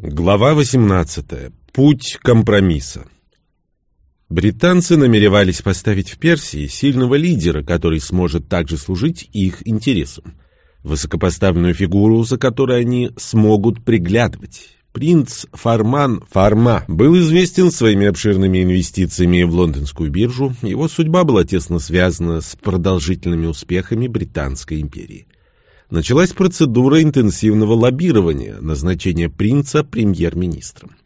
Глава 18. Путь компромисса. Британцы намеревались поставить в Персии сильного лидера, который сможет также служить их интересам. Высокопоставленную фигуру, за которой они смогут приглядывать. Принц Фарман Фарма был известен своими обширными инвестициями в лондонскую биржу. Его судьба была тесно связана с продолжительными успехами Британской империи началась процедура интенсивного лоббирования назначения принца премьер-министром.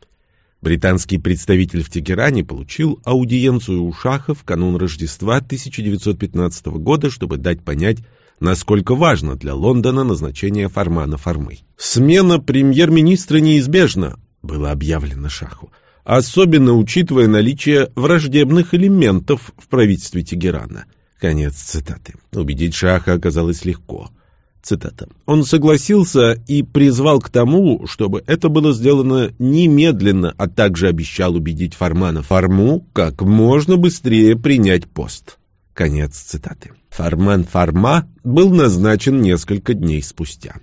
Британский представитель в Тегеране получил аудиенцию у Шаха в канун Рождества 1915 года, чтобы дать понять, насколько важно для Лондона назначение Фармана Фармы. «Смена премьер-министра неизбежна», — было объявлено Шаху, особенно учитывая наличие враждебных элементов в правительстве Тегерана. Конец цитаты. Убедить Шаха оказалось легко — Цитата. «Он согласился и призвал к тому, чтобы это было сделано немедленно, а также обещал убедить Фармана Фарму как можно быстрее принять пост». Конец цитаты. Фарман Фарма был назначен несколько дней спустя.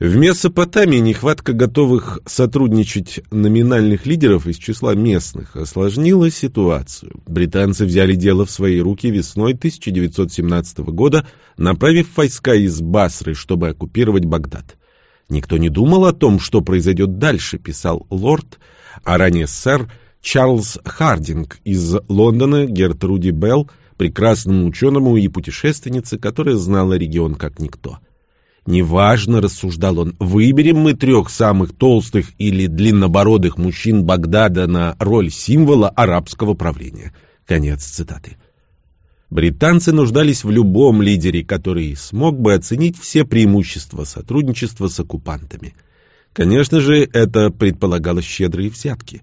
В Месопотамии нехватка готовых сотрудничать номинальных лидеров из числа местных осложнила ситуацию. Британцы взяли дело в свои руки весной 1917 года, направив войска из Басры, чтобы оккупировать Багдад. Никто не думал о том, что произойдет дальше, писал лорд, а ранее сэр Чарльз Хардинг из Лондона Гертруди Белл, прекрасному ученому и путешественнице, которая знала регион как никто. Неважно, рассуждал он, выберем мы трех самых толстых или длиннобородых мужчин Багдада на роль символа арабского правления. Конец цитаты. Британцы нуждались в любом лидере, который смог бы оценить все преимущества сотрудничества с оккупантами. Конечно же, это предполагало щедрые взятки.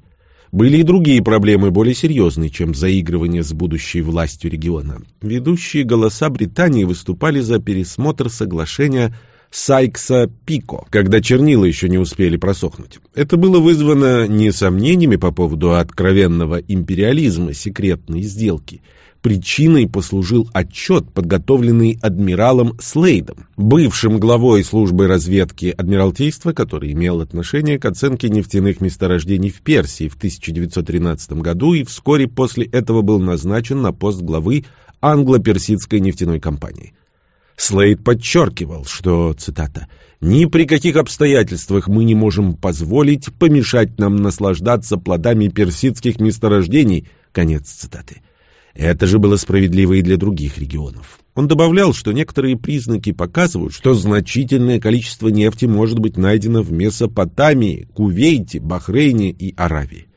Были и другие проблемы, более серьезные, чем заигрывание с будущей властью региона. Ведущие голоса Британии выступали за пересмотр соглашения Сайкса Пико, когда чернила еще не успели просохнуть. Это было вызвано не сомнениями по поводу откровенного империализма секретной сделки. Причиной послужил отчет, подготовленный адмиралом Слейдом, бывшим главой службы разведки Адмиралтейства, который имел отношение к оценке нефтяных месторождений в Персии в 1913 году и вскоре после этого был назначен на пост главы англо-персидской нефтяной компании. Слейд подчеркивал, что, цитата, «ни при каких обстоятельствах мы не можем позволить помешать нам наслаждаться плодами персидских месторождений», конец цитаты. Это же было справедливо и для других регионов. Он добавлял, что некоторые признаки показывают, что значительное количество нефти может быть найдено в Месопотамии, Кувейте, Бахрейне и Аравии.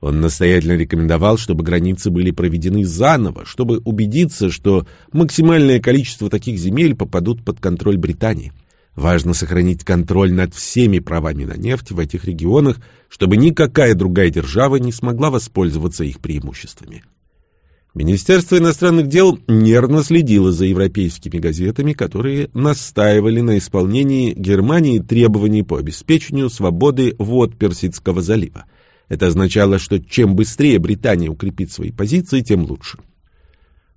Он настоятельно рекомендовал, чтобы границы были проведены заново, чтобы убедиться, что максимальное количество таких земель попадут под контроль Британии. Важно сохранить контроль над всеми правами на нефть в этих регионах, чтобы никакая другая держава не смогла воспользоваться их преимуществами. Министерство иностранных дел нервно следило за европейскими газетами, которые настаивали на исполнении Германии требований по обеспечению свободы вод Персидского залива. Это означало, что чем быстрее Британия укрепит свои позиции, тем лучше.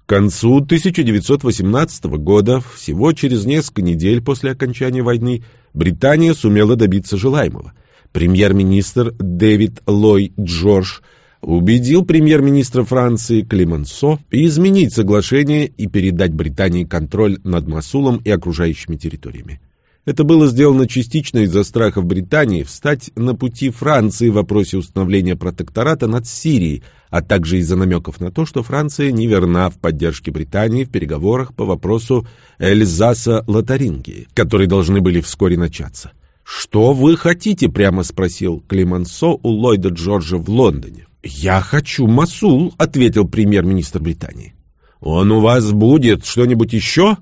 К концу 1918 года, всего через несколько недель после окончания войны, Британия сумела добиться желаемого. Премьер-министр Дэвид Ллойд Джордж убедил премьер-министра Франции Клеменсо изменить соглашение и передать Британии контроль над Масулом и окружающими территориями. Это было сделано частично из-за страхов Британии встать на пути Франции в вопросе установления протектората над Сирией, а также из-за намеков на то, что Франция не верна в поддержке Британии в переговорах по вопросу Эльзаса-Лотарингии, которые должны были вскоре начаться. «Что вы хотите?» — прямо спросил Климансо у Ллойда Джорджа в Лондоне. «Я хочу Масул», — ответил премьер-министр Британии. «Он у вас будет что-нибудь еще?»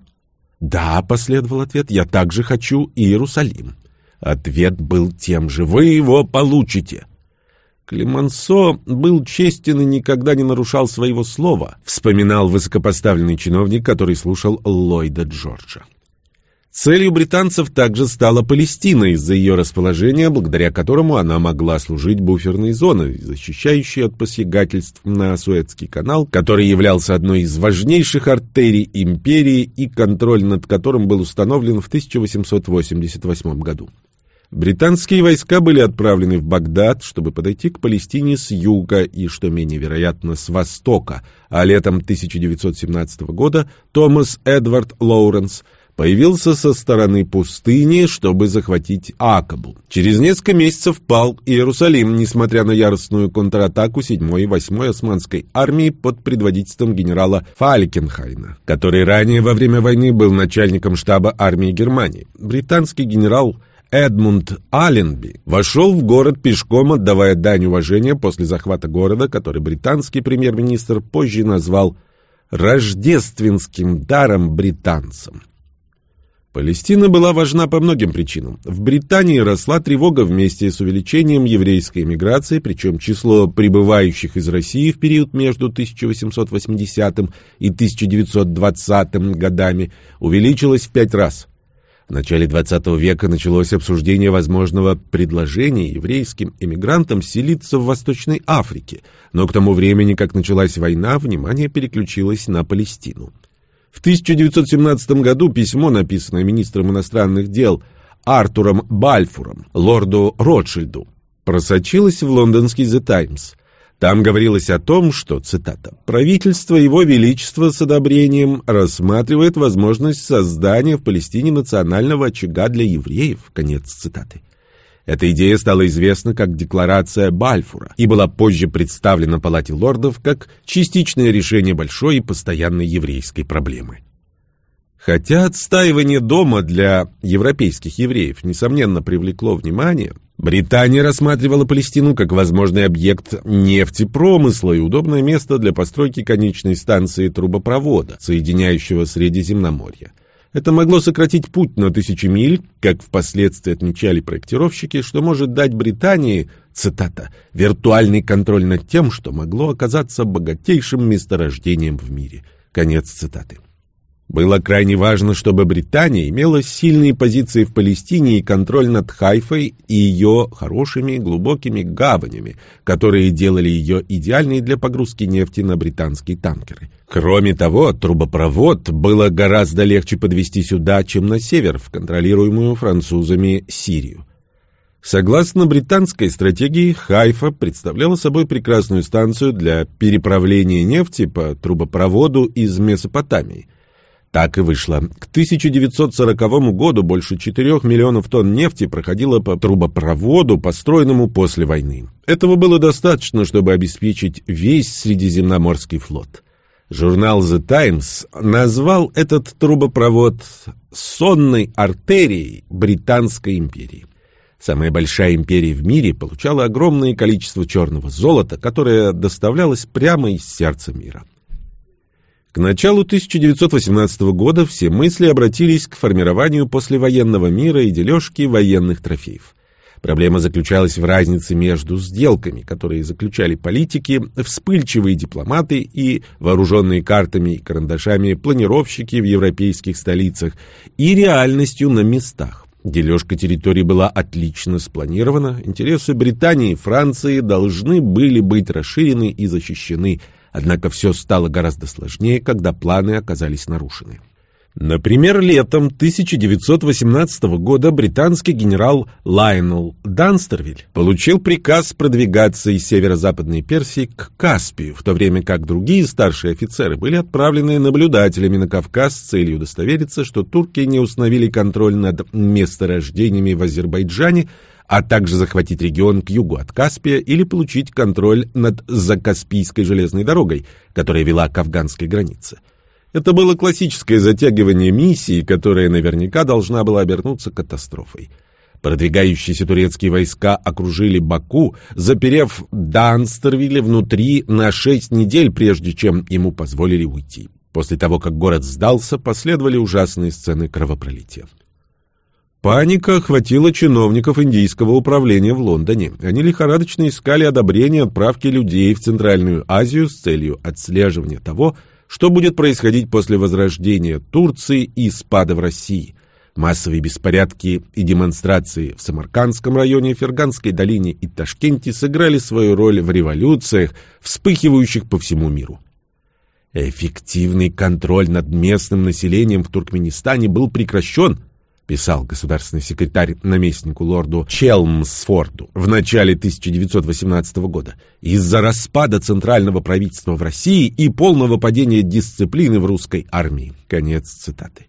«Да», — последовал ответ, — «я также хочу Иерусалим». Ответ был тем же «Вы его получите». Климансо был честен и никогда не нарушал своего слова, вспоминал высокопоставленный чиновник, который слушал Ллойда Джорджа. Целью британцев также стала Палестина из-за ее расположения, благодаря которому она могла служить буферной зоной, защищающей от посягательств на Суэцкий канал, который являлся одной из важнейших артерий империи и контроль над которым был установлен в 1888 году. Британские войска были отправлены в Багдад, чтобы подойти к Палестине с юга и, что менее вероятно, с востока, а летом 1917 года Томас Эдвард Лоуренс появился со стороны пустыни, чтобы захватить Акабу. Через несколько месяцев пал Иерусалим, несмотря на яростную контратаку 7-й и 8-й османской армии под предводительством генерала Фалькенхайна, который ранее во время войны был начальником штаба армии Германии. Британский генерал Эдмунд Алленби вошел в город пешком, отдавая дань уважения после захвата города, который британский премьер-министр позже назвал «рождественским даром британцам». Палестина была важна по многим причинам. В Британии росла тревога вместе с увеличением еврейской эмиграции, причем число прибывающих из России в период между 1880 и 1920 годами увеличилось в пять раз. В начале XX века началось обсуждение возможного предложения еврейским эмигрантам селиться в Восточной Африке, но к тому времени, как началась война, внимание переключилось на Палестину. В 1917 году письмо, написанное министром иностранных дел Артуром Бальфуром, лорду Ротшильду, просочилось в лондонский «The Times». Там говорилось о том, что, цитата, «правительство Его Величества с одобрением рассматривает возможность создания в Палестине национального очага для евреев». Конец цитаты. Эта идея стала известна как Декларация Бальфура и была позже представлена Палате лордов как частичное решение большой и постоянной еврейской проблемы. Хотя отстаивание дома для европейских евреев, несомненно, привлекло внимание, Британия рассматривала Палестину как возможный объект нефтепромысла и удобное место для постройки конечной станции трубопровода, соединяющего Средиземноморье. Это могло сократить путь на тысячи миль, как впоследствии отмечали проектировщики, что может дать Британии, цитата, «виртуальный контроль над тем, что могло оказаться богатейшим месторождением в мире». Конец цитаты. Было крайне важно, чтобы Британия имела сильные позиции в Палестине и контроль над Хайфой и ее хорошими глубокими гаванями, которые делали ее идеальной для погрузки нефти на британские танкеры. Кроме того, трубопровод было гораздо легче подвести сюда, чем на север, в контролируемую французами Сирию. Согласно британской стратегии, Хайфа представляла собой прекрасную станцию для переправления нефти по трубопроводу из Месопотамии – так и вышло. К 1940 году больше 4 миллионов тонн нефти проходило по трубопроводу, построенному после войны. Этого было достаточно, чтобы обеспечить весь Средиземноморский флот. Журнал The Times назвал этот трубопровод «сонной артерией Британской империи». Самая большая империя в мире получала огромное количество черного золота, которое доставлялось прямо из сердца мира. К началу 1918 года все мысли обратились к формированию послевоенного мира и дележке военных трофеев. Проблема заключалась в разнице между сделками, которые заключали политики, вспыльчивые дипломаты и вооруженные картами и карандашами планировщики в европейских столицах, и реальностью на местах. Дележка территорий была отлично спланирована, интересы Британии и Франции должны были быть расширены и защищены – Однако все стало гораздо сложнее, когда планы оказались нарушены. Например, летом 1918 года британский генерал Лайнел Данстервиль получил приказ продвигаться из северо-западной Персии к Каспию, в то время как другие старшие офицеры были отправлены наблюдателями на Кавказ с целью удостовериться, что турки не установили контроль над месторождениями в Азербайджане, а также захватить регион к югу от Каспия или получить контроль над Закаспийской железной дорогой, которая вела к афганской границе. Это было классическое затягивание миссии, которая наверняка должна была обернуться катастрофой. Продвигающиеся турецкие войска окружили Баку, заперев Данстервилля внутри на шесть недель, прежде чем ему позволили уйти. После того, как город сдался, последовали ужасные сцены кровопролития. Паника охватила чиновников индийского управления в Лондоне. Они лихорадочно искали одобрение отправки людей в Центральную Азию с целью отслеживания того, что будет происходить после возрождения Турции и спада в России. Массовые беспорядки и демонстрации в Самаркандском районе, Ферганской долине и Ташкенте сыграли свою роль в революциях, вспыхивающих по всему миру. Эффективный контроль над местным населением в Туркменистане был прекращен – писал государственный секретарь наместнику лорду Челмсфорду в начале 1918 года, из-за распада центрального правительства в России и полного падения дисциплины в русской армии. Конец цитаты.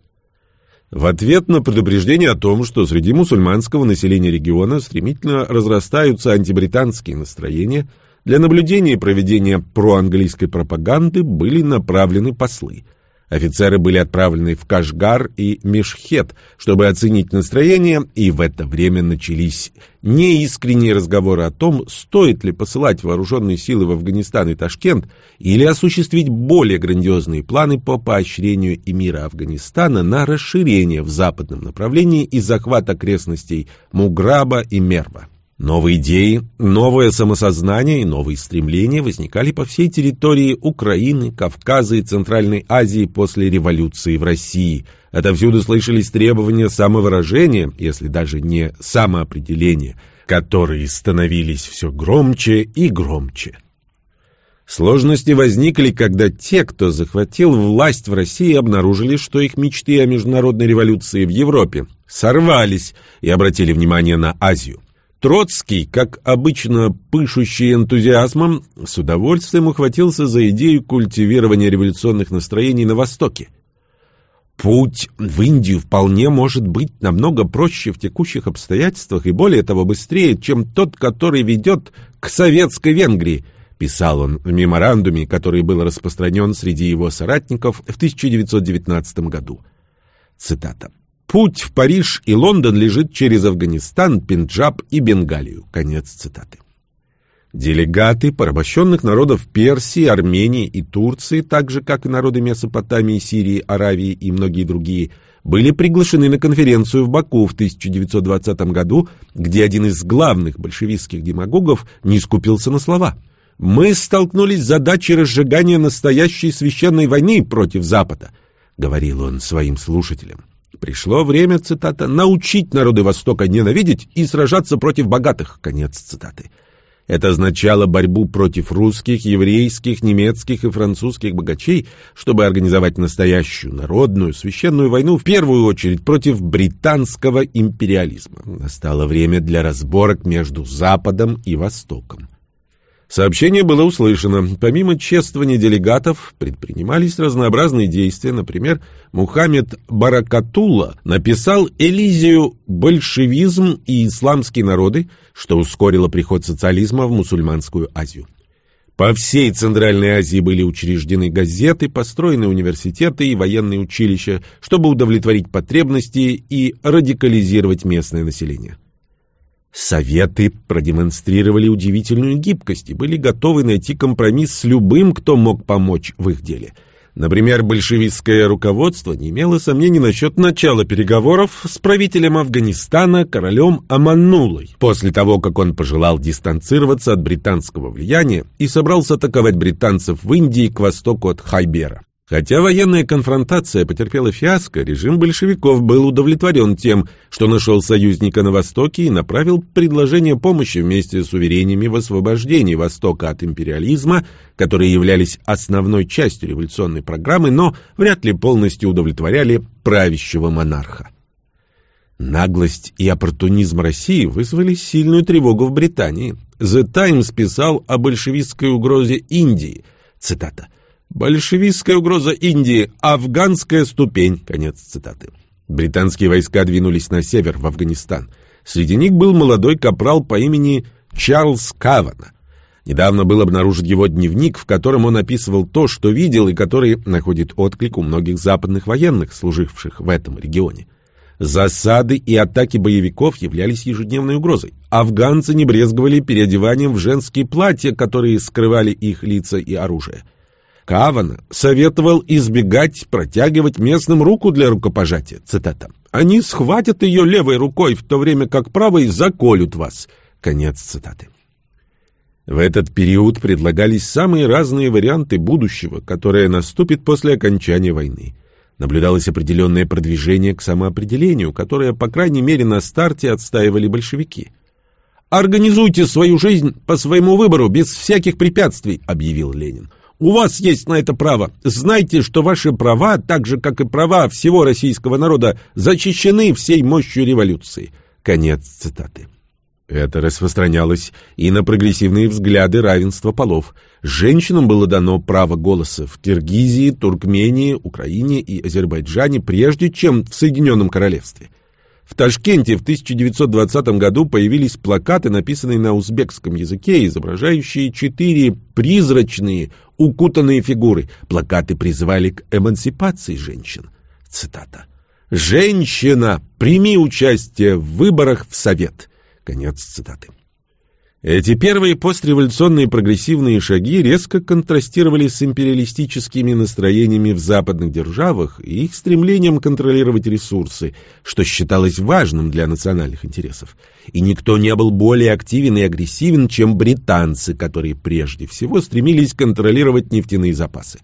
В ответ на предупреждение о том, что среди мусульманского населения региона стремительно разрастаются антибританские настроения, для наблюдения и проведения проанглийской пропаганды были направлены послы – Офицеры были отправлены в Кашгар и Мешхет, чтобы оценить настроение, и в это время начались неискренние разговоры о том, стоит ли посылать вооруженные силы в Афганистан и Ташкент или осуществить более грандиозные планы по поощрению эмира Афганистана на расширение в западном направлении и захват окрестностей Муграба и Мерва. Новые идеи, новое самосознание и новые стремления возникали по всей территории Украины, Кавказа и Центральной Азии после революции в России. Отовсюду слышались требования самовыражения, если даже не самоопределения, которые становились все громче и громче. Сложности возникли, когда те, кто захватил власть в России, обнаружили, что их мечты о международной революции в Европе сорвались и обратили внимание на Азию. Троцкий, как обычно пышущий энтузиазмом, с удовольствием ухватился за идею культивирования революционных настроений на Востоке. Путь в Индию вполне может быть намного проще в текущих обстоятельствах и более того быстрее, чем тот, который ведет к советской Венгрии, писал он в меморандуме, который был распространен среди его соратников в 1919 году. Цитата. Путь в Париж и Лондон лежит через Афганистан, Пенджаб и Бенгалию. Конец цитаты. Делегаты порабощенных народов Персии, Армении и Турции, так же как и народы Месопотамии, Сирии, Аравии и многие другие, были приглашены на конференцию в Баку в 1920 году, где один из главных большевистских демагогов не скупился на слова. «Мы столкнулись с задачей разжигания настоящей священной войны против Запада», — говорил он своим слушателям. Пришло время, цитата, «научить народы Востока ненавидеть и сражаться против богатых». Конец цитаты. Это означало борьбу против русских, еврейских, немецких и французских богачей, чтобы организовать настоящую народную священную войну, в первую очередь против британского империализма. Настало время для разборок между Западом и Востоком. Сообщение было услышано. Помимо чествования делегатов, предпринимались разнообразные действия. Например, Мухаммед Баракатулла написал Элизию «Большевизм и исламские народы», что ускорило приход социализма в мусульманскую Азию. По всей Центральной Азии были учреждены газеты, построены университеты и военные училища, чтобы удовлетворить потребности и радикализировать местное население. Советы продемонстрировали удивительную гибкость и были готовы найти компромисс с любым, кто мог помочь в их деле. Например, большевистское руководство не имело сомнений насчет начала переговоров с правителем Афганистана королем Аманулой, после того, как он пожелал дистанцироваться от британского влияния и собрался атаковать британцев в Индии к востоку от Хайбера. Хотя военная конфронтация потерпела фиаско, режим большевиков был удовлетворен тем, что нашел союзника на Востоке и направил предложение помощи вместе с уверениями в освобождении Востока от империализма, которые являлись основной частью революционной программы, но вряд ли полностью удовлетворяли правящего монарха. Наглость и оппортунизм России вызвали сильную тревогу в Британии. The Times писал о большевистской угрозе Индии. Цитата. Большевистская угроза Индии. Афганская ступень. Конец цитаты. Британские войска двинулись на север, в Афганистан. Среди них был молодой капрал по имени Чарльз Кавана. Недавно был обнаружен его дневник, в котором он описывал то, что видел, и который находит отклик у многих западных военных, служивших в этом регионе. Засады и атаки боевиков являлись ежедневной угрозой. Афганцы не брезговали переодеванием в женские платья, которые скрывали их лица и оружие. Кавана советовал избегать протягивать местным руку для рукопожатия. Цитата. «Они схватят ее левой рукой, в то время как правой заколют вас». Конец цитаты. В этот период предлагались самые разные варианты будущего, которое наступит после окончания войны. Наблюдалось определенное продвижение к самоопределению, которое, по крайней мере, на старте отстаивали большевики. «Организуйте свою жизнь по своему выбору, без всяких препятствий», — объявил Ленин. У вас есть на это право. Знайте, что ваши права, так же, как и права всего российского народа, защищены всей мощью революции. Конец цитаты. Это распространялось и на прогрессивные взгляды равенства полов. Женщинам было дано право голоса в Киргизии, Туркмении, Украине и Азербайджане, прежде чем в Соединенном Королевстве. В Ташкенте в 1920 году появились плакаты, написанные на узбекском языке, изображающие четыре призрачные, укутанные фигуры. Плакаты призывали к эмансипации женщин. Цитата. «Женщина, прими участие в выборах в Совет». Конец цитаты. Эти первые постреволюционные прогрессивные шаги резко контрастировали с империалистическими настроениями в западных державах и их стремлением контролировать ресурсы, что считалось важным для национальных интересов. И никто не был более активен и агрессивен, чем британцы, которые прежде всего стремились контролировать нефтяные запасы.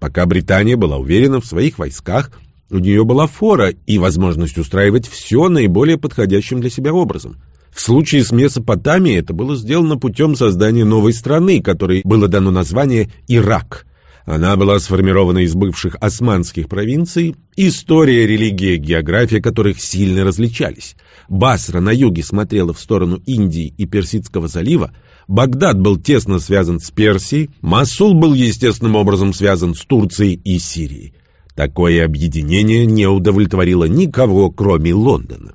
Пока Британия была уверена в своих войсках, у нее была фора и возможность устраивать все наиболее подходящим для себя образом – в случае с Месопотамией это было сделано путем создания новой страны, которой было дано название Ирак. Она была сформирована из бывших османских провинций, история, религия, география которых сильно различались. Басра на юге смотрела в сторону Индии и Персидского залива, Багдад был тесно связан с Персией, Масул был естественным образом связан с Турцией и Сирией. Такое объединение не удовлетворило никого, кроме Лондона.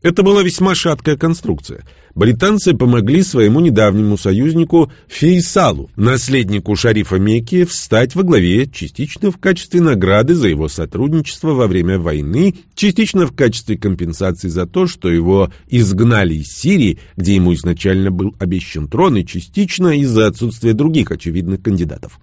Это была весьма шаткая конструкция. Британцы помогли своему недавнему союзнику Фейсалу, наследнику шарифа Мекки, встать во главе частично в качестве награды за его сотрудничество во время войны, частично в качестве компенсации за то, что его изгнали из Сирии, где ему изначально был обещан трон, и частично из-за отсутствия других очевидных кандидатов.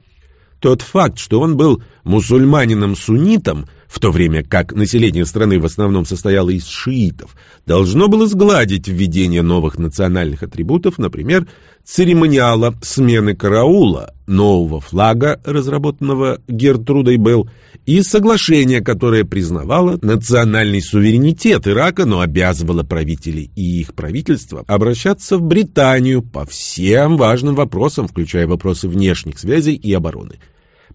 Тот факт, что он был мусульманином-суннитом, в то время как население страны в основном состояло из шиитов, должно было сгладить введение новых национальных атрибутов, например, церемониала смены караула, нового флага, разработанного Гертрудой Белл, и соглашение, которое признавало национальный суверенитет Ирака, но обязывало правителей и их правительства обращаться в Британию по всем важным вопросам, включая вопросы внешних связей и обороны.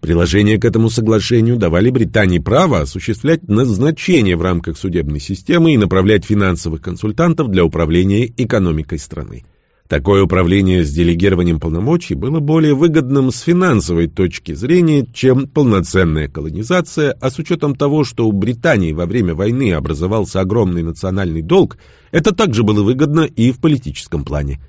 Приложения к этому соглашению давали Британии право осуществлять назначение в рамках судебной системы и направлять финансовых консультантов для управления экономикой страны. Такое управление с делегированием полномочий было более выгодным с финансовой точки зрения, чем полноценная колонизация, а с учетом того, что у Британии во время войны образовался огромный национальный долг, это также было выгодно и в политическом плане.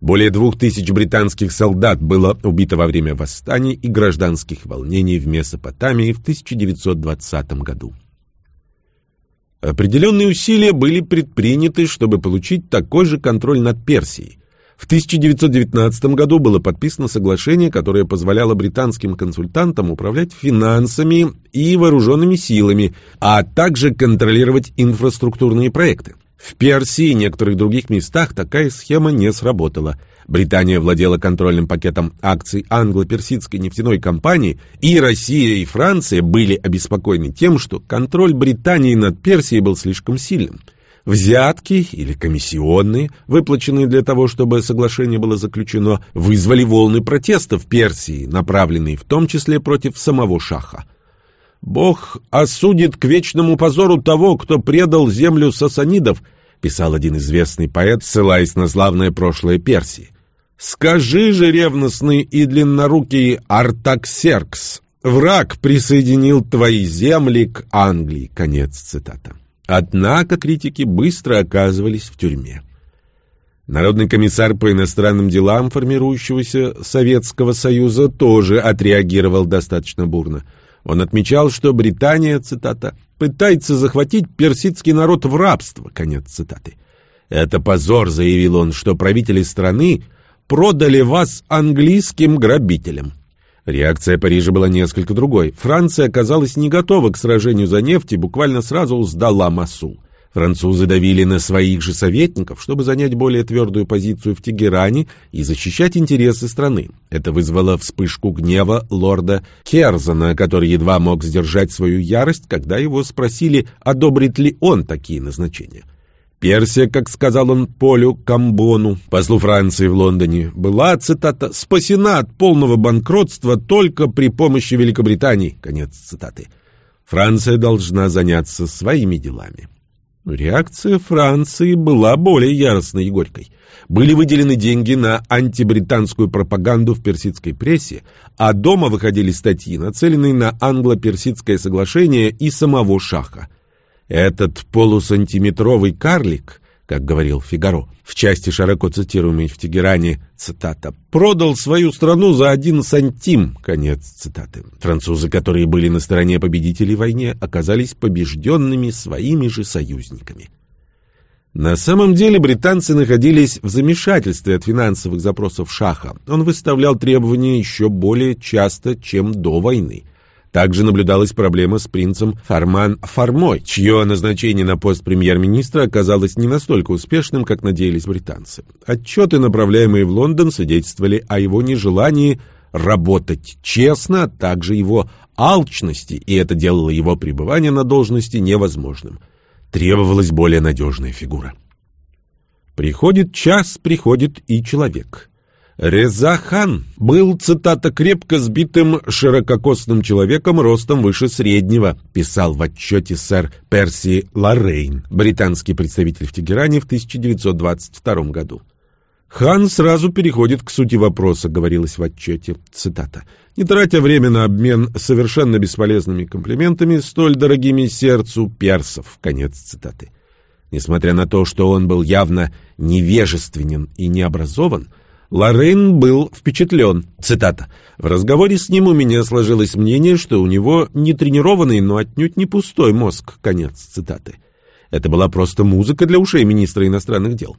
Более двух тысяч британских солдат было убито во время восстаний и гражданских волнений в Месопотамии в 1920 году. Определенные усилия были предприняты, чтобы получить такой же контроль над Персией. В 1919 году было подписано соглашение, которое позволяло британским консультантам управлять финансами и вооруженными силами, а также контролировать инфраструктурные проекты. В Персии и некоторых других местах такая схема не сработала. Британия владела контрольным пакетом акций англо-персидской нефтяной компании, и Россия и Франция были обеспокоены тем, что контроль Британии над Персией был слишком сильным. Взятки или комиссионные, выплаченные для того, чтобы соглашение было заключено, вызвали волны протеста в Персии, направленные в том числе против самого Шаха. «Бог осудит к вечному позору того, кто предал землю сасанидов», писал один известный поэт, ссылаясь на славное прошлое Персии. «Скажи же, ревностный и длиннорукий Артаксеркс, враг присоединил твои земли к Англии». Конец цитата. Однако критики быстро оказывались в тюрьме. Народный комиссар по иностранным делам формирующегося Советского Союза тоже отреагировал достаточно бурно – он отмечал, что Британия, цитата, «пытается захватить персидский народ в рабство», конец цитаты. «Это позор», — заявил он, — «что правители страны продали вас английским грабителям». Реакция Парижа была несколько другой. Франция оказалась не готова к сражению за нефть и буквально сразу сдала Масул. Французы давили на своих же советников, чтобы занять более твердую позицию в Тегеране и защищать интересы страны. Это вызвало вспышку гнева лорда Керзана, который едва мог сдержать свою ярость, когда его спросили, одобрит ли он такие назначения. Персия, как сказал он Полю Камбону, послу Франции в Лондоне, была, цитата, «спасена от полного банкротства только при помощи Великобритании». Конец цитаты. Франция должна заняться своими делами. Реакция Франции была более яростной и горькой. Были выделены деньги на антибританскую пропаганду в персидской прессе, а дома выходили статьи, нацеленные на англо-персидское соглашение и самого шаха. Этот полусантиметровый карлик, как говорил Фигаро, в части широко цитируемой в Тегеране, цитата, «продал свою страну за один сантим», конец цитаты. Французы, которые были на стороне победителей в войне, оказались побежденными своими же союзниками. На самом деле британцы находились в замешательстве от финансовых запросов Шаха. Он выставлял требования еще более часто, чем до войны – также наблюдалась проблема с принцем Фарман Фармой, чье назначение на пост премьер-министра оказалось не настолько успешным, как надеялись британцы. Отчеты, направляемые в Лондон, свидетельствовали о его нежелании работать честно, а также его алчности, и это делало его пребывание на должности невозможным. Требовалась более надежная фигура. Приходит час, приходит и человек. Резахан был, цитата, крепко сбитым ширококосным человеком ростом выше среднего, писал в отчете сэр Перси Лоррейн, британский представитель в Тегеране в 1922 году. Хан сразу переходит к сути вопроса, говорилось в отчете, цитата, «Не тратя время на обмен совершенно бесполезными комплиментами, столь дорогими сердцу персов», конец цитаты. Несмотря на то, что он был явно невежественен и необразован, Лоррейн был впечатлен. Цитата. «В разговоре с ним у меня сложилось мнение, что у него не тренированный, но отнюдь не пустой мозг». Конец цитаты. Это была просто музыка для ушей министра иностранных дел.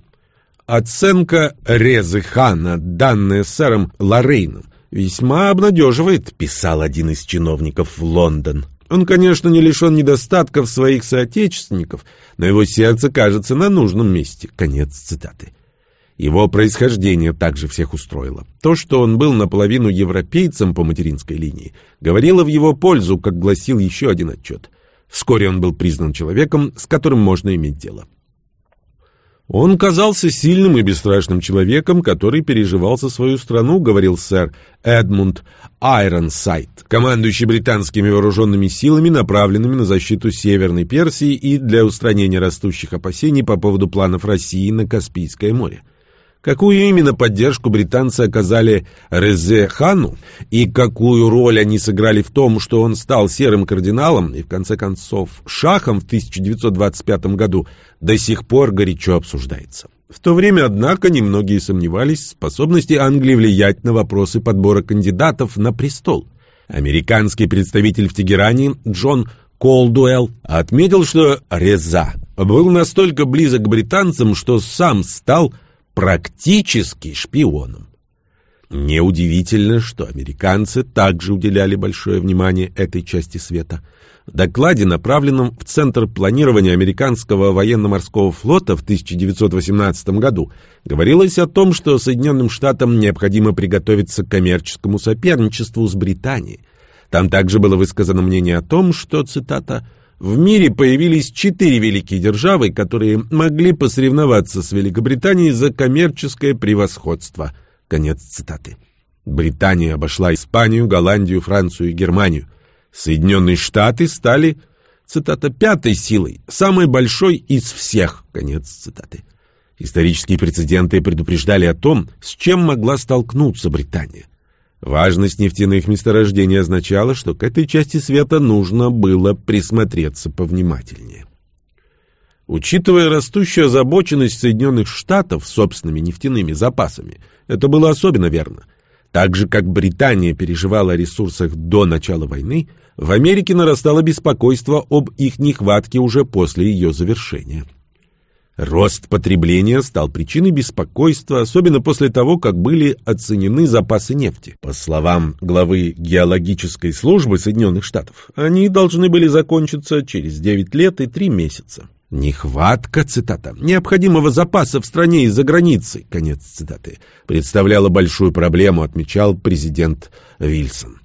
Оценка Резы Хана, данная сэром Лоррейном, весьма обнадеживает, писал один из чиновников в Лондон. Он, конечно, не лишен недостатков своих соотечественников, но его сердце кажется на нужном месте. Конец цитаты. Его происхождение также всех устроило. То, что он был наполовину европейцем по материнской линии, говорило в его пользу, как гласил еще один отчет. Вскоре он был признан человеком, с которым можно иметь дело. Он казался сильным и бесстрашным человеком, который переживал за свою страну, говорил сэр Эдмунд Айронсайд, командующий британскими вооруженными силами, направленными на защиту Северной Персии и для устранения растущих опасений по поводу планов России на Каспийское море. Какую именно поддержку британцы оказали Резе Хану и какую роль они сыграли в том, что он стал серым кардиналом и, в конце концов, шахом в 1925 году, до сих пор горячо обсуждается. В то время, однако, немногие сомневались в способности Англии влиять на вопросы подбора кандидатов на престол. Американский представитель в Тегеране Джон Колдуэлл отметил, что Реза был настолько близок к британцам, что сам стал практически шпионом. Неудивительно, что американцы также уделяли большое внимание этой части света. В докладе, направленном в Центр планирования американского военно-морского флота в 1918 году, говорилось о том, что Соединенным Штатам необходимо приготовиться к коммерческому соперничеству с Британией. Там также было высказано мнение о том, что, цитата, в мире появились четыре великие державы, которые могли посоревноваться с Великобританией за коммерческое превосходство. Конец цитаты. Британия обошла Испанию, Голландию, Францию и Германию. Соединенные Штаты стали, цитата, пятой силой, самой большой из всех. Конец цитаты. Исторические прецеденты предупреждали о том, с чем могла столкнуться Британия. Важность нефтяных месторождений означала, что к этой части света нужно было присмотреться повнимательнее. Учитывая растущую озабоченность Соединенных Штатов собственными нефтяными запасами, это было особенно верно. Так же, как Британия переживала о ресурсах до начала войны, в Америке нарастало беспокойство об их нехватке уже после ее завершения. Рост потребления стал причиной беспокойства, особенно после того, как были оценены запасы нефти. По словам главы геологической службы Соединенных Штатов, они должны были закончиться через 9 лет и 3 месяца. Нехватка, цитата, необходимого запаса в стране и за границей, конец цитаты, представляла большую проблему, отмечал президент Вильсон.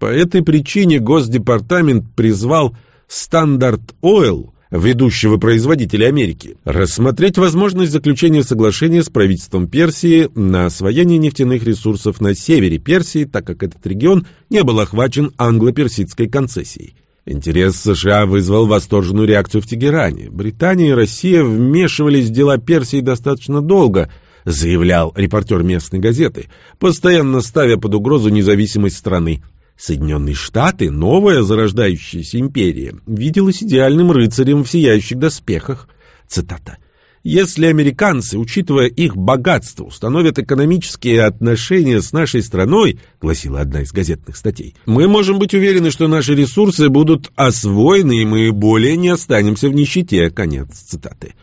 По этой причине Госдепартамент призвал Standard Oil, ведущего производителя Америки, рассмотреть возможность заключения соглашения с правительством Персии на освоение нефтяных ресурсов на севере Персии, так как этот регион не был охвачен англо-персидской концессией. Интерес США вызвал восторженную реакцию в Тегеране. Британия и Россия вмешивались в дела Персии достаточно долго, заявлял репортер местной газеты, постоянно ставя под угрозу независимость страны. Соединенные Штаты, новая зарождающаяся империя, виделась идеальным рыцарем в сияющих доспехах. Цитата. Если американцы, учитывая их богатство, установят экономические отношения с нашей страной, гласила одна из газетных статей, мы можем быть уверены, что наши ресурсы будут освоены, и мы более не останемся в нищете. Конец цитаты.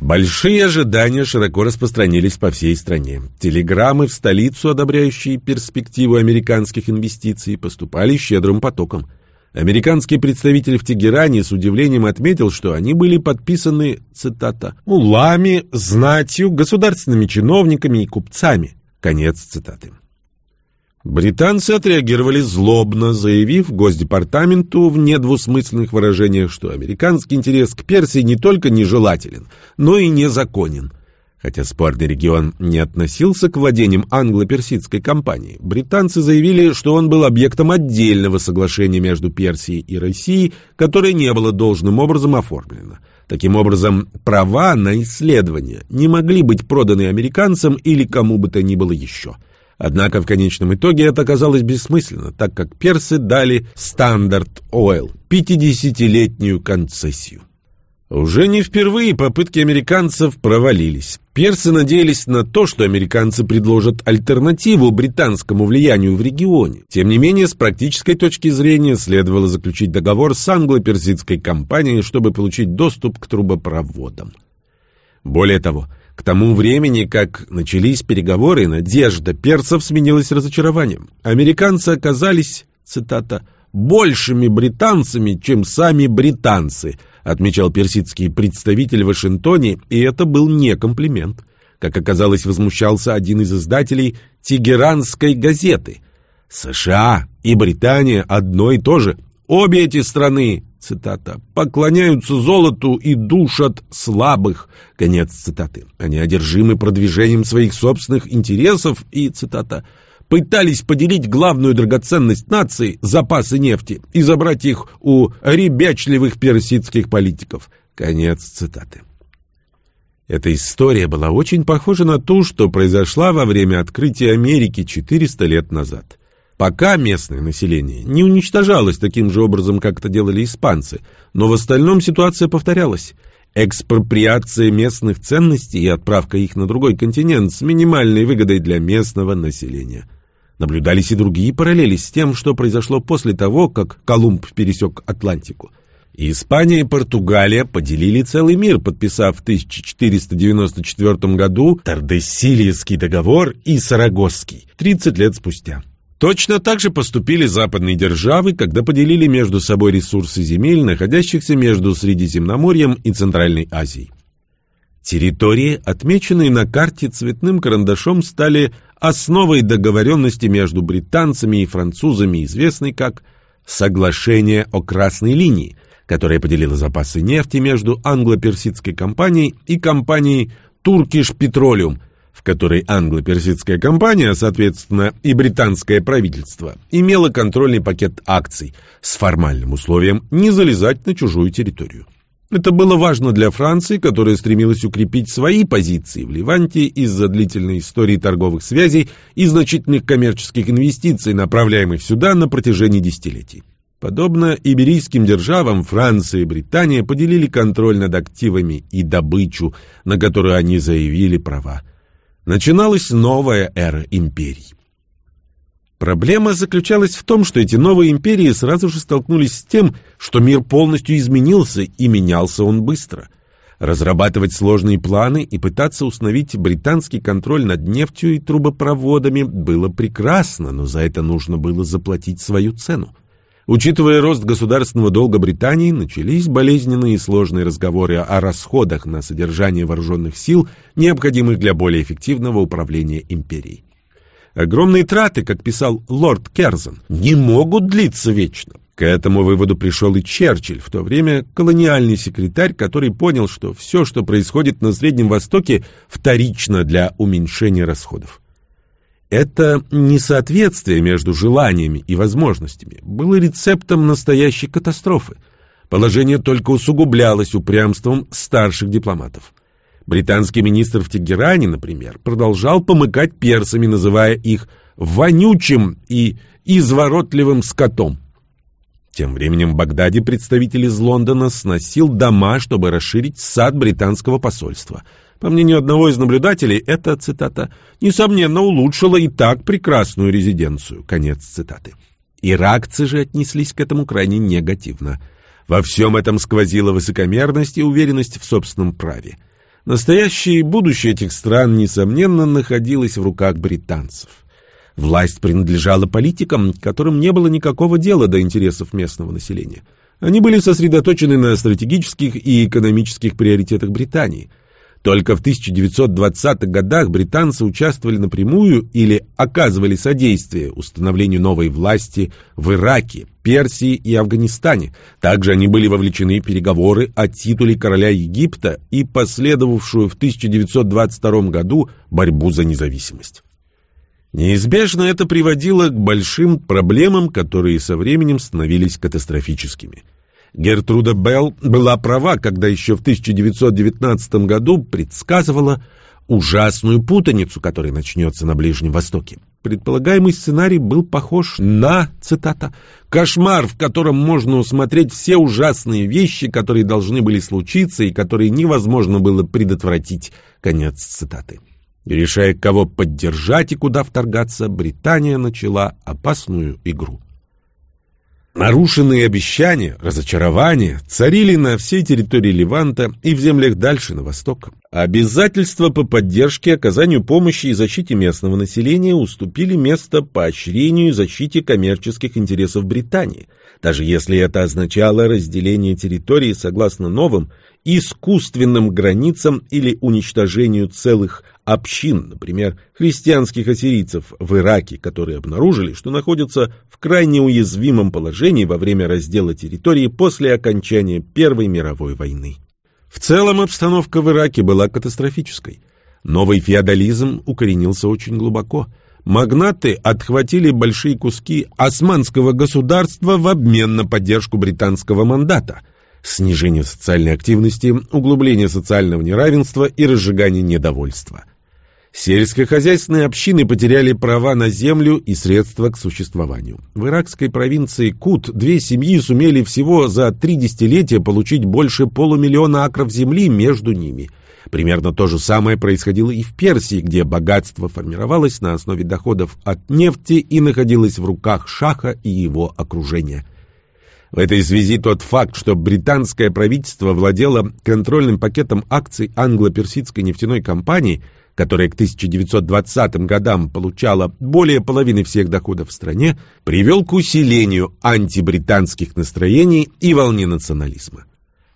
Большие ожидания широко распространились по всей стране. Телеграммы в столицу, одобряющие перспективу американских инвестиций, поступали щедрым потоком. Американский представитель в Тегеране с удивлением отметил, что они были подписаны, цитата, «мулами, знатью, государственными чиновниками и купцами». Конец цитаты. Британцы отреагировали злобно, заявив Госдепартаменту в недвусмысленных выражениях, что американский интерес к Персии не только нежелателен, но и незаконен. Хотя спорный регион не относился к владениям англо-персидской компании, британцы заявили, что он был объектом отдельного соглашения между Персией и Россией, которое не было должным образом оформлено. Таким образом, права на исследования не могли быть проданы американцам или кому бы то ни было еще. Однако в конечном итоге это оказалось бессмысленно, так как персы дали Standard Oil 50-летнюю концессию. Уже не впервые попытки американцев провалились. Персы надеялись на то, что американцы предложат альтернативу британскому влиянию в регионе. Тем не менее, с практической точки зрения следовало заключить договор с англо-персидской компанией, чтобы получить доступ к трубопроводам. Более того, к тому времени, как начались переговоры, надежда персов сменилась разочарованием. Американцы оказались, цитата, большими британцами, чем сами британцы, отмечал персидский представитель в Вашингтоне, и это был не комплимент. Как оказалось, возмущался один из издателей Тегеранской газеты. США и Британия одно и то же. Обе эти страны, цитата, поклоняются золоту и душат слабых, конец цитаты. Они одержимы продвижением своих собственных интересов и, цитата, пытались поделить главную драгоценность нации, запасы нефти, и забрать их у ребячливых персидских политиков. Конец цитаты. Эта история была очень похожа на ту, что произошла во время открытия Америки 400 лет назад. Пока местное население не уничтожалось таким же образом, как это делали испанцы, но в остальном ситуация повторялась. Экспроприация местных ценностей и отправка их на другой континент с минимальной выгодой для местного населения – Наблюдались и другие параллели с тем, что произошло после того, как Колумб пересек Атлантику. Испания и Португалия поделили целый мир, подписав в 1494 году Тардесилийский договор и Сарагосский 30 лет спустя. Точно так же поступили западные державы, когда поделили между собой ресурсы земель, находящихся между Средиземноморьем и Центральной Азией. Территории, отмеченные на карте цветным карандашом, стали основой договоренности между британцами и французами, известной как «Соглашение о Красной линии», которое поделило запасы нефти между англо-персидской компанией и компанией Turkish Petroleum, в которой англо-персидская компания, соответственно, и британское правительство, имела контрольный пакет акций с формальным условием не залезать на чужую территорию. Это было важно для Франции, которая стремилась укрепить свои позиции в Ливанте из-за длительной истории торговых связей и значительных коммерческих инвестиций, направляемых сюда на протяжении десятилетий. Подобно иберийским державам, Франция и Британия поделили контроль над активами и добычу, на которую они заявили права. Начиналась новая эра империй. Проблема заключалась в том, что эти новые империи сразу же столкнулись с тем, что мир полностью изменился, и менялся он быстро. Разрабатывать сложные планы и пытаться установить британский контроль над нефтью и трубопроводами было прекрасно, но за это нужно было заплатить свою цену. Учитывая рост государственного долга Британии, начались болезненные и сложные разговоры о расходах на содержание вооруженных сил, необходимых для более эффективного управления империей. Огромные траты, как писал лорд Керзон, не могут длиться вечно. К этому выводу пришел и Черчилль, в то время колониальный секретарь, который понял, что все, что происходит на Среднем Востоке, вторично для уменьшения расходов. Это несоответствие между желаниями и возможностями было рецептом настоящей катастрофы. Положение только усугублялось упрямством старших дипломатов. Британский министр в Тегеране, например, продолжал помыкать персами, называя их «вонючим» и «изворотливым скотом». Тем временем в Багдаде представитель из Лондона сносил дома, чтобы расширить сад британского посольства. По мнению одного из наблюдателей, эта цитата «несомненно улучшила и так прекрасную резиденцию». Конец цитаты. Иракцы же отнеслись к этому крайне негативно. Во всем этом сквозила высокомерность и уверенность в собственном праве. Настоящее и будущее этих стран, несомненно, находилось в руках британцев. Власть принадлежала политикам, которым не было никакого дела до интересов местного населения. Они были сосредоточены на стратегических и экономических приоритетах Британии. Только в 1920-х годах британцы участвовали напрямую или оказывали содействие установлению новой власти в Ираке, Персии и Афганистане. Также они были вовлечены в переговоры о титуле короля Египта и последовавшую в 1922 году борьбу за независимость. Неизбежно это приводило к большим проблемам, которые со временем становились катастрофическими. Гертруда Белл была права, когда еще в 1919 году предсказывала ужасную путаницу, которая начнется на Ближнем Востоке. Предполагаемый сценарий был похож на, цитата, «кошмар, в котором можно усмотреть все ужасные вещи, которые должны были случиться и которые невозможно было предотвратить». Конец цитаты. Решая, кого поддержать и куда вторгаться, Британия начала опасную игру. Нарушенные обещания, разочарования царили на всей территории Леванта и в землях дальше, на восток. Обязательства по поддержке, оказанию помощи и защите местного населения уступили место поощрению и защите коммерческих интересов Британии, даже если это означало разделение территории согласно новым, искусственным границам или уничтожению целых общин, например, христианских ассирийцев в Ираке, которые обнаружили, что находятся в крайне уязвимом положении во время раздела территории после окончания Первой мировой войны. В целом обстановка в Ираке была катастрофической. Новый феодализм укоренился очень глубоко. Магнаты отхватили большие куски османского государства в обмен на поддержку британского мандата, снижение социальной активности, углубление социального неравенства и разжигание недовольства. Сельскохозяйственные общины потеряли права на землю и средства к существованию. В иракской провинции Кут две семьи сумели всего за три десятилетия получить больше полумиллиона акров земли между ними. Примерно то же самое происходило и в Персии, где богатство формировалось на основе доходов от нефти и находилось в руках шаха и его окружения. В этой связи тот факт, что британское правительство владело контрольным пакетом акций англо-персидской нефтяной компании – которая к 1920 годам получала более половины всех доходов в стране, привел к усилению антибританских настроений и волне национализма.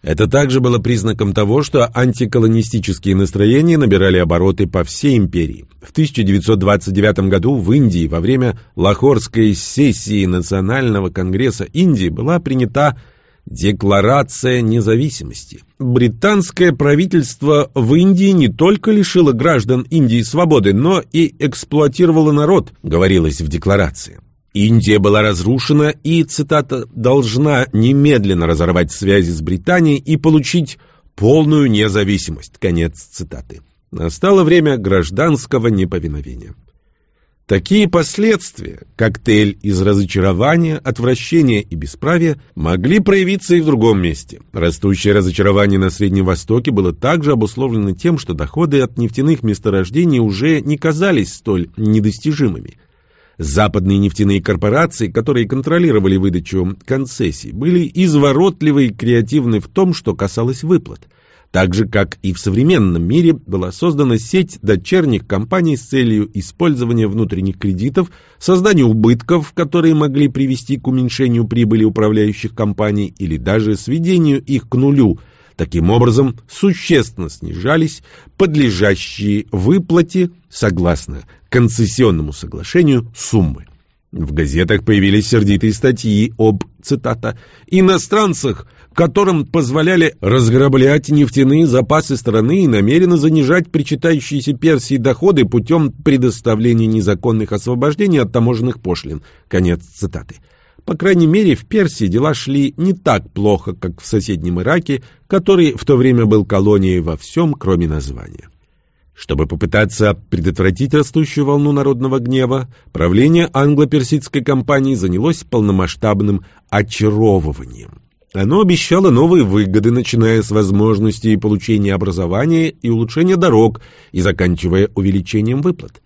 Это также было признаком того, что антиколонистические настроения набирали обороты по всей империи. В 1929 году в Индии во время Лахорской сессии Национального конгресса Индии была принята Декларация независимости. Британское правительство в Индии не только лишило граждан Индии свободы, но и эксплуатировало народ, говорилось в декларации. Индия была разрушена и, цитата, «должна немедленно разорвать связи с Британией и получить полную независимость». Конец цитаты. Настало время гражданского неповиновения. Такие последствия, коктейль из разочарования, отвращения и бесправия, могли проявиться и в другом месте. Растущее разочарование на Среднем Востоке было также обусловлено тем, что доходы от нефтяных месторождений уже не казались столь недостижимыми. Западные нефтяные корпорации, которые контролировали выдачу концессий, были изворотливы и креативны в том, что касалось выплат – так же, как и в современном мире, была создана сеть дочерних компаний с целью использования внутренних кредитов, создания убытков, которые могли привести к уменьшению прибыли управляющих компаний или даже сведению их к нулю. Таким образом, существенно снижались подлежащие выплате, согласно концессионному соглашению, суммы. В газетах появились сердитые статьи об, цитата, «иностранцах, которым позволяли разграблять нефтяные запасы страны и намеренно занижать причитающиеся Персии доходы путем предоставления незаконных освобождений от таможенных пошлин». Конец цитаты. По крайней мере, в Персии дела шли не так плохо, как в соседнем Ираке, который в то время был колонией во всем, кроме названия. Чтобы попытаться предотвратить растущую волну народного гнева, правление англо-персидской компании занялось полномасштабным очаровыванием. Оно обещало новые выгоды, начиная с возможностей получения образования и улучшения дорог и заканчивая увеличением выплат.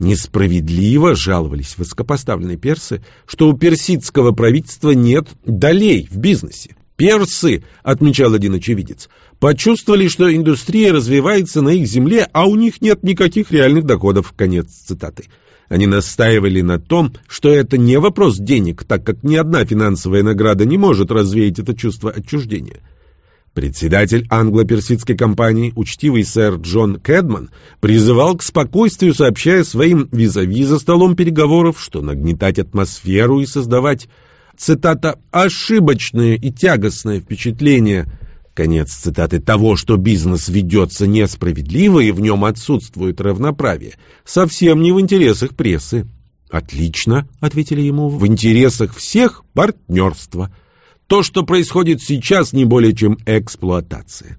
Несправедливо жаловались высокопоставленные персы, что у персидского правительства нет долей в бизнесе. Персы, отмечал один очевидец, почувствовали, что индустрия развивается на их земле, а у них нет никаких реальных доходов. Конец цитаты. Они настаивали на том, что это не вопрос денег, так как ни одна финансовая награда не может развеять это чувство отчуждения. Председатель англо-персидской компании, учтивый сэр Джон Кэдман, призывал к спокойствию, сообщая своим визави за столом переговоров, что нагнетать атмосферу и создавать, цитата, «ошибочное и тягостное впечатление», конец цитаты, того, что бизнес ведется несправедливо и в нем отсутствует равноправие, совсем не в интересах прессы. «Отлично», — ответили ему, — «в интересах всех партнерства». То, что происходит сейчас, не более чем эксплуатация.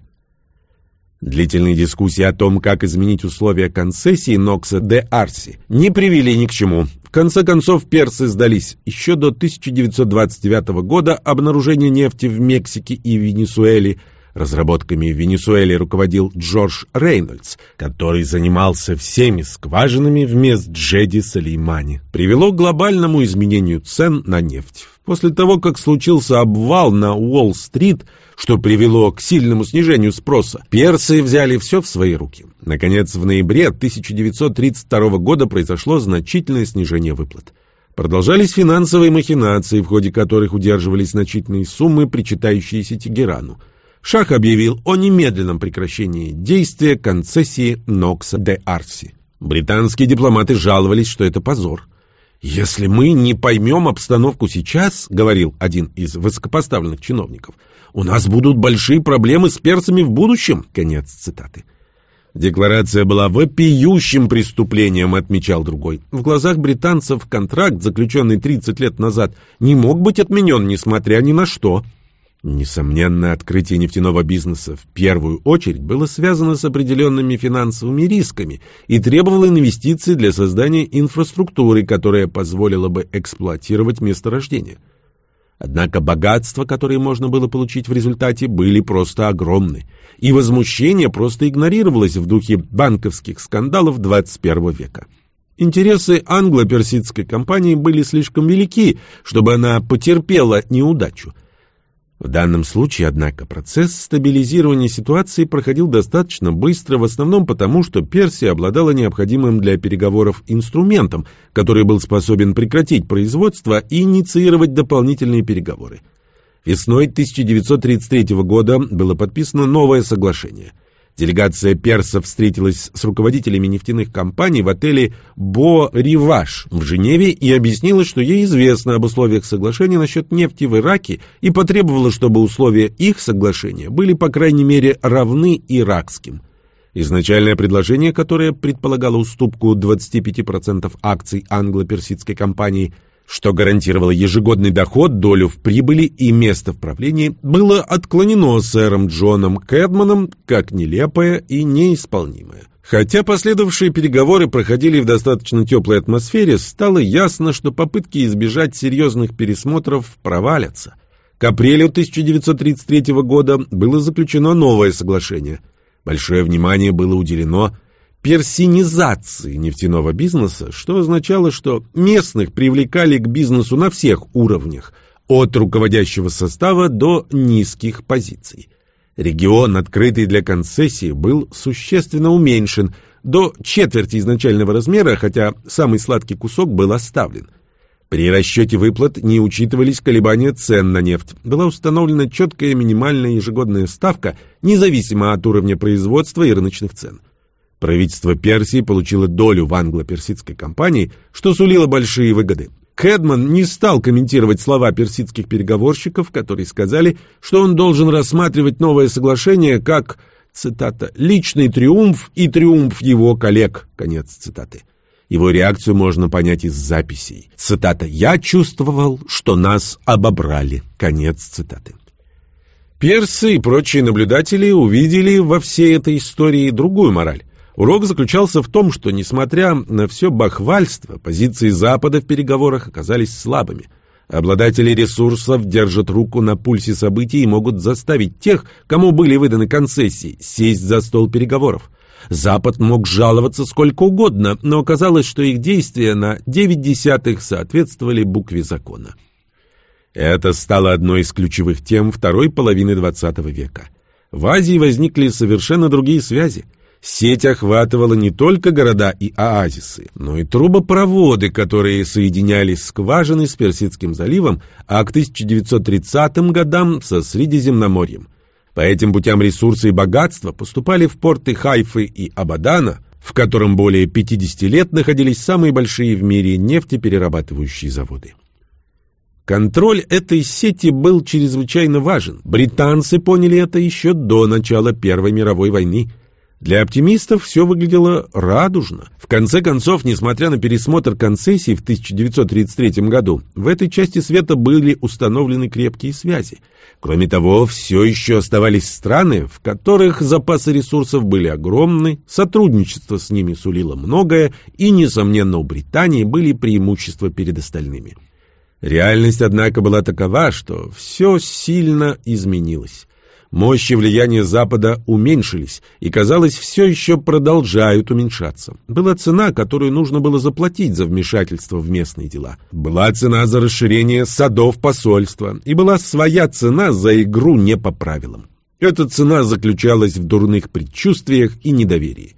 Длительные дискуссии о том, как изменить условия концессии Нокса де Арси, не привели ни к чему. В конце концов, персы сдались. Еще до 1929 года обнаружение нефти в Мексике и Венесуэле – Разработками в Венесуэле руководил Джордж Рейнольдс, который занимался всеми скважинами вместо Джеди Салеймани. Привело к глобальному изменению цен на нефть. После того, как случился обвал на Уолл-стрит, что привело к сильному снижению спроса, персы взяли все в свои руки. Наконец, в ноябре 1932 года произошло значительное снижение выплат. Продолжались финансовые махинации, в ходе которых удерживались значительные суммы, причитающиеся Тегерану. Шах объявил о немедленном прекращении действия концессии Нокса де Арси. Британские дипломаты жаловались, что это позор. «Если мы не поймем обстановку сейчас, — говорил один из высокопоставленных чиновников, — у нас будут большие проблемы с перцами в будущем». Конец цитаты. Декларация была вопиющим преступлением, отмечал другой. В глазах британцев контракт, заключенный 30 лет назад, не мог быть отменен, несмотря ни на что. Несомненно, открытие нефтяного бизнеса в первую очередь было связано с определенными финансовыми рисками и требовало инвестиций для создания инфраструктуры, которая позволила бы эксплуатировать месторождение. Однако богатства, которые можно было получить в результате, были просто огромны, и возмущение просто игнорировалось в духе банковских скандалов 21 века. Интересы англо-персидской компании были слишком велики, чтобы она потерпела неудачу – в данном случае, однако, процесс стабилизирования ситуации проходил достаточно быстро, в основном потому, что Персия обладала необходимым для переговоров инструментом, который был способен прекратить производство и инициировать дополнительные переговоры. Весной 1933 года было подписано новое соглашение – Делегация персов встретилась с руководителями нефтяных компаний в отеле «Бо-Риваш» в Женеве и объяснила, что ей известно об условиях соглашения насчет нефти в Ираке и потребовала, чтобы условия их соглашения были, по крайней мере, равны иракским. Изначальное предложение, которое предполагало уступку 25% акций англо-персидской компании – что гарантировало ежегодный доход, долю в прибыли и место в правлении, было отклонено сэром Джоном Кэдманом как нелепое и неисполнимое. Хотя последовавшие переговоры проходили в достаточно теплой атмосфере, стало ясно, что попытки избежать серьезных пересмотров провалятся. К апрелю 1933 года было заключено новое соглашение. Большое внимание было уделено персинизации нефтяного бизнеса, что означало, что местных привлекали к бизнесу на всех уровнях, от руководящего состава до низких позиций. Регион, открытый для концессии, был существенно уменьшен до четверти изначального размера, хотя самый сладкий кусок был оставлен. При расчете выплат не учитывались колебания цен на нефть. Была установлена четкая минимальная ежегодная ставка, независимо от уровня производства и рыночных цен. Правительство Персии получило долю в англо-персидской компании, что сулило большие выгоды. Кэдман не стал комментировать слова персидских переговорщиков, которые сказали, что он должен рассматривать новое соглашение как, цитата, «личный триумф и триумф его коллег», конец цитаты. Его реакцию можно понять из записей. Цитата «Я чувствовал, что нас обобрали», конец цитаты. Персы и прочие наблюдатели увидели во всей этой истории другую мораль. Урок заключался в том, что, несмотря на все бахвальство, позиции Запада в переговорах оказались слабыми. Обладатели ресурсов держат руку на пульсе событий и могут заставить тех, кому были выданы концессии, сесть за стол переговоров. Запад мог жаловаться сколько угодно, но оказалось, что их действия на девять десятых соответствовали букве закона. Это стало одной из ключевых тем второй половины XX века. В Азии возникли совершенно другие связи – Сеть охватывала не только города и оазисы, но и трубопроводы, которые соединяли скважины с Персидским заливом, а к 1930 годам со Средиземноморьем. По этим путям ресурсы и богатства поступали в порты Хайфы и Абадана, в котором более 50 лет находились самые большие в мире нефтеперерабатывающие заводы. Контроль этой сети был чрезвычайно важен. Британцы поняли это еще до начала Первой мировой войны. Для оптимистов все выглядело радужно. В конце концов, несмотря на пересмотр концессий в 1933 году, в этой части света были установлены крепкие связи. Кроме того, все еще оставались страны, в которых запасы ресурсов были огромны, сотрудничество с ними сулило многое, и, несомненно, у Британии были преимущества перед остальными. Реальность, однако, была такова, что все сильно изменилось. Мощи влияния Запада уменьшились и, казалось, все еще продолжают уменьшаться. Была цена, которую нужно было заплатить за вмешательство в местные дела. Была цена за расширение садов посольства, и была своя цена за игру не по правилам. Эта цена заключалась в дурных предчувствиях и недоверии.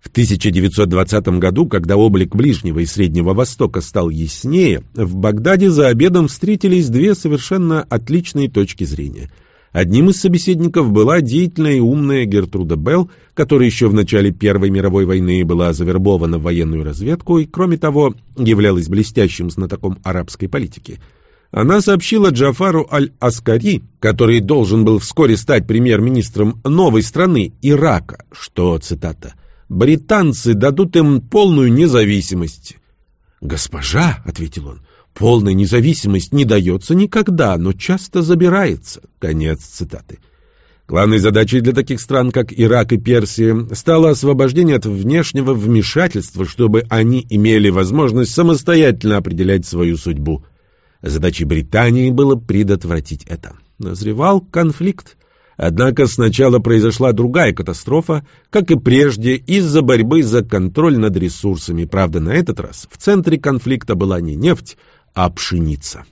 В 1920 году, когда облик Ближнего и Среднего Востока стал яснее, в Багдаде за обедом встретились две совершенно отличные точки зрения – Одним из собеседников была деятельная и умная Гертруда Белл, которая еще в начале Первой мировой войны была завербована в военную разведку и, кроме того, являлась блестящим знатоком арабской политики. Она сообщила Джафару Аль-Аскари, который должен был вскоре стать премьер-министром новой страны, Ирака, что, цитата, «британцы дадут им полную независимость». «Госпожа», — ответил он, Полная независимость не дается никогда, но часто забирается. Конец цитаты. Главной задачей для таких стран, как Ирак и Персия, стало освобождение от внешнего вмешательства, чтобы они имели возможность самостоятельно определять свою судьбу. Задачей Британии было предотвратить это. Назревал конфликт. Однако сначала произошла другая катастрофа, как и прежде, из-за борьбы за контроль над ресурсами. Правда, на этот раз в центре конфликта была не нефть, а пшеница.